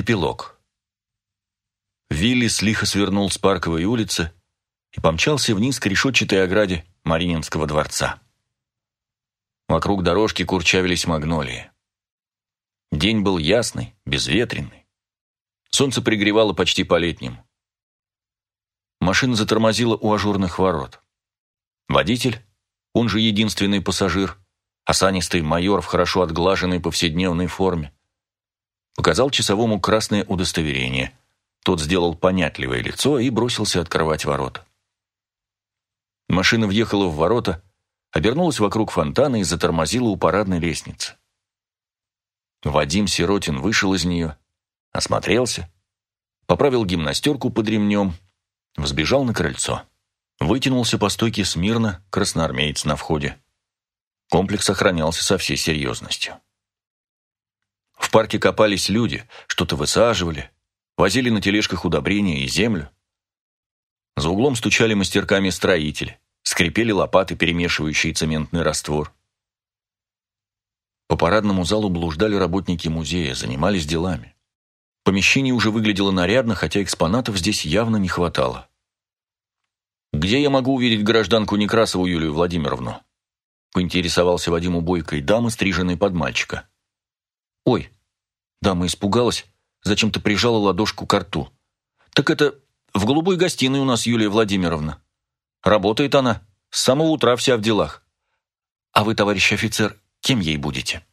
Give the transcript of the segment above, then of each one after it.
Эпилог. Виллис лихо свернул с парковой улицы и помчался вниз к решетчатой ограде Марининского дворца. Вокруг дорожки курчавились магнолии. День был ясный, безветренный. Солнце пригревало почти по-летнему. Машина затормозила у ажурных ворот. Водитель, он же единственный пассажир, осанистый майор в хорошо отглаженной повседневной форме, показал часовому красное удостоверение. Тот сделал понятливое лицо и бросился открывать ворота. Машина въехала в ворота, обернулась вокруг фонтана и затормозила у парадной лестницы. Вадим Сиротин вышел из нее, осмотрелся, поправил гимнастерку под ремнем, взбежал на крыльцо. Вытянулся по стойке смирно красноармеец на входе. Комплекс охранялся со всей серьезностью. В парке копались люди, что-то высаживали, возили на тележках удобрения и землю. За углом стучали мастерками строители, скрипели лопаты, перемешивающие цементный раствор. По парадному залу блуждали работники музея, занимались делами. Помещение уже выглядело нарядно, хотя экспонатов здесь явно не хватало. «Где я могу увидеть гражданку Некрасову Юлию Владимировну?» поинтересовался Вадим у бойкой дамы, стриженной под мальчика. «Ой!» Дама испугалась, зачем-то прижала ладошку к рту. «Так это в голубой гостиной у нас Юлия Владимировна. Работает она, с самого утра вся в делах. А вы, товарищ офицер, кем ей будете?»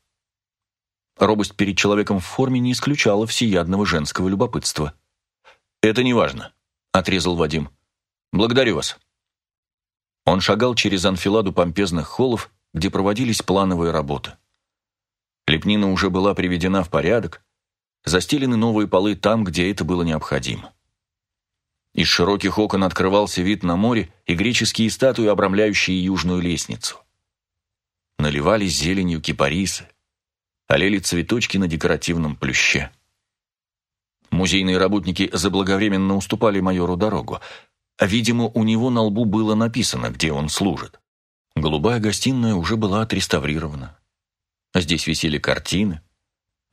Робость перед человеком в форме не исключала всеядного женского любопытства. «Это не важно», — отрезал Вадим. «Благодарю вас». Он шагал через анфиладу помпезных холлов, где проводились плановые работы. Лепнина уже была приведена в порядок, застелены новые полы там, где это было необходимо. Из широких окон открывался вид на море и греческие статуи, обрамляющие южную лестницу. Наливались зеленью кипарисы, олели цветочки на декоративном плюще. Музейные работники заблаговременно уступали майору дорогу, а, видимо, у него на лбу было написано, где он служит. Голубая гостиная уже была отреставрирована. Здесь висели картины,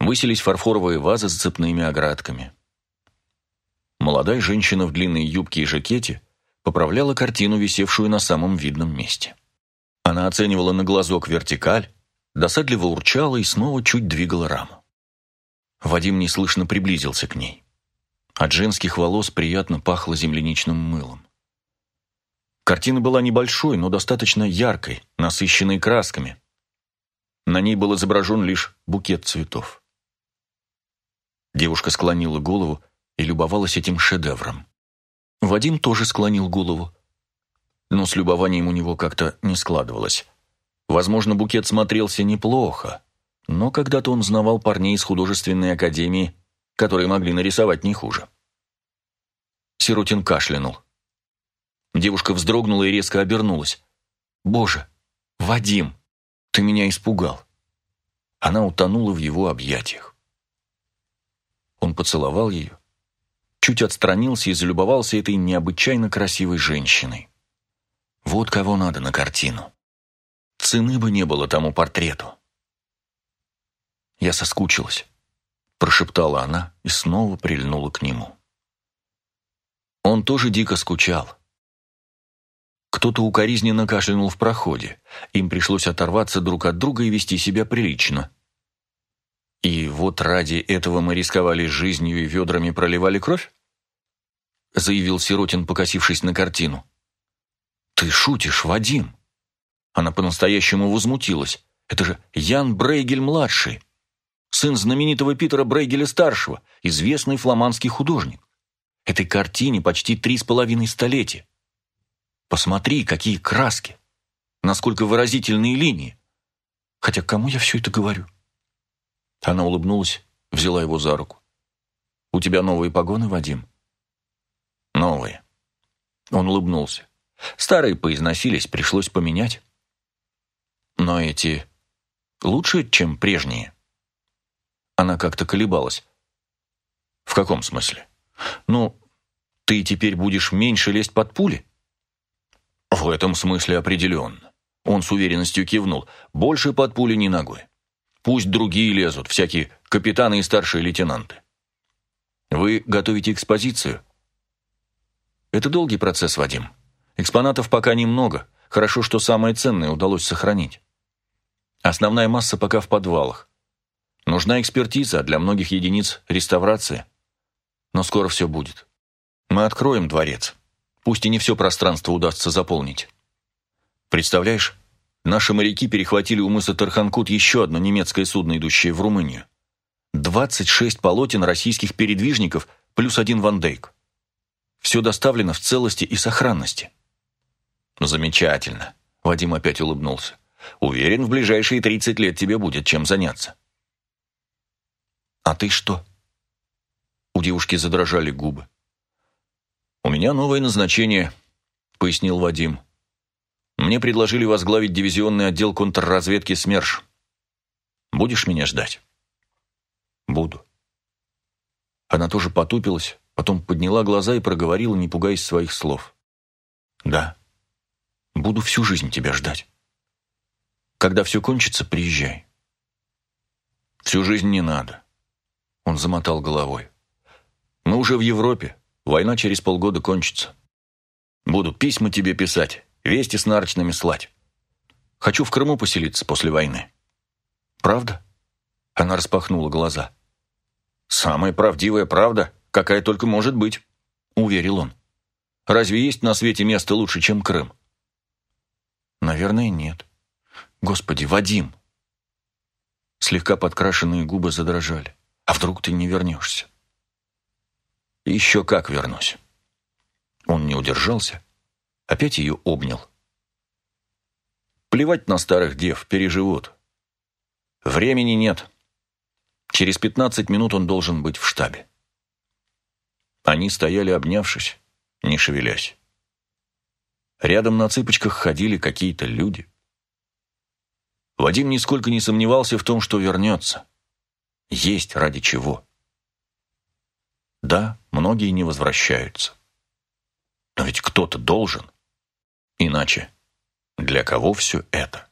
высились фарфоровые вазы с цепными оградками. Молодая женщина в длинной юбке и жакете поправляла картину, висевшую на самом видном месте. Она оценивала на глазок вертикаль, досадливо урчала и снова чуть двигала раму. Вадим неслышно приблизился к ней. От женских волос приятно пахло земляничным мылом. Картина была небольшой, но достаточно яркой, насыщенной красками, на ней был изображен лишь букет цветов. Девушка склонила голову и любовалась этим шедевром. Вадим тоже склонил голову. Но с любованием у него как-то не складывалось. Возможно, букет смотрелся неплохо, но когда-то он знавал парней из художественной академии, которые могли нарисовать не хуже. Сиротин кашлянул. Девушка вздрогнула и резко обернулась. «Боже, Вадим!» Ты меня испугал». Она утонула в его объятиях. Он поцеловал ее, чуть отстранился и залюбовался этой необычайно красивой женщиной. Вот кого надо на картину. Цены бы не было тому портрету. Я соскучилась, прошептала она и снова прильнула к нему. Он тоже дико скучал. Кто-то укоризненно кашлянул в проходе. Им пришлось оторваться друг от друга и вести себя прилично. И вот ради этого мы рисковали жизнью и ведрами проливали кровь? Заявил Сиротин, покосившись на картину. Ты шутишь, Вадим? Она по-настоящему возмутилась. Это же Ян Брейгель-младший, сын знаменитого Питера Брейгеля-старшего, известный фламандский художник. Этой картине почти три с половиной столетия. Посмотри, какие краски! Насколько выразительные линии! Хотя кому я все это говорю?» Она улыбнулась, взяла его за руку. «У тебя новые погоны, Вадим?» «Новые». Он улыбнулся. «Старые поизносились, пришлось поменять». «Но эти лучше, чем прежние?» Она как-то колебалась. «В каком смысле? Ну, ты теперь будешь меньше лезть под пули?» «В этом смысле определенно». Он с уверенностью кивнул. «Больше под пули ни ногой. Пусть другие лезут, всякие капитаны и старшие лейтенанты. Вы готовите экспозицию? Это долгий процесс, Вадим. Экспонатов пока немного. Хорошо, что самое ценное удалось сохранить. Основная масса пока в подвалах. Нужна экспертиза, а для многих единиц реставрация. Но скоро все будет. Мы откроем дворец. Пусть и не все пространство удастся заполнить. Представляешь, наши моряки перехватили у мыса Тарханкут еще одно немецкое судно, идущее в Румынию. 26 полотен российских передвижников плюс один Вандейк. Все доставлено в целости и сохранности. Замечательно. Вадим опять улыбнулся. Уверен, в ближайшие 30 лет тебе будет чем заняться. А ты что? У девушки задрожали губы. «У меня новое назначение», — пояснил Вадим. «Мне предложили возглавить дивизионный отдел контрразведки СМЕРШ. Будешь меня ждать?» «Буду». Она тоже потупилась, потом подняла глаза и проговорила, не пугаясь своих слов. «Да, буду всю жизнь тебя ждать. Когда все кончится, приезжай». «Всю жизнь не надо», — он замотал головой. «Мы уже в Европе, война через полгода кончится. Буду письма тебе писать, вести с нарочными слать. Хочу в Крыму поселиться после войны». «Правда?» Она распахнула глаза. «Самая правдивая правда, какая только может быть», — уверил он. «Разве есть на свете место лучше, чем Крым?» «Наверное, нет. Господи, Вадим!» Слегка подкрашенные губы задрожали. «А вдруг ты не вернешься?» «Еще как вернусь». Он не удержался, опять ее обнял. Плевать на старых дев, переживут. Времени нет. Через пятнадцать минут он должен быть в штабе. Они стояли, обнявшись, не шевелясь. Рядом на цыпочках ходили какие-то люди. Вадим нисколько не сомневался в том, что вернется. Есть ради чего. Да, многие не возвращаются. Но ведь кто-то должен. Иначе для кого все это?